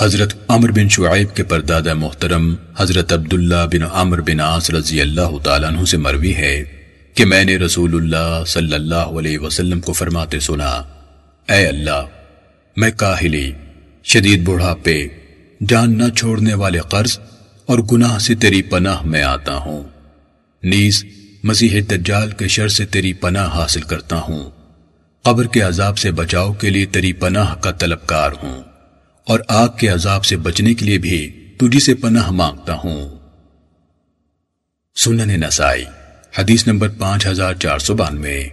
حضرت عمر بن شعیب کے پردادہ محترم حضرت عبداللہ بن عمر بن عاص رضی اللہ تعالیٰ عنہ سے مروی ہے کہ میں نے رسول اللہ صلی اللہ علیہ وسلم کو فرماتے سنا، اے اللہ، میں کاہلی، شدید بڑھاپے، جان نہ چھوڑنے والے قرض اور گناہ سے تیری پناہ میں آتا ہوں۔ نیز، مسیح دجال کے شر سے تیری پناہ حاصل کرتا ہوں۔ قبر کے عذاب سے بچاؤ کے لیے تیری پناہ کا طلبکار ہوں۔ اور آگ کے عذاب سے بچنے کے لیے بھی تجھی سے پناہ مانگتا ہوں۔ سنن نسائی، حدیث نمبر پانچ ہزار چار سو بانوے۔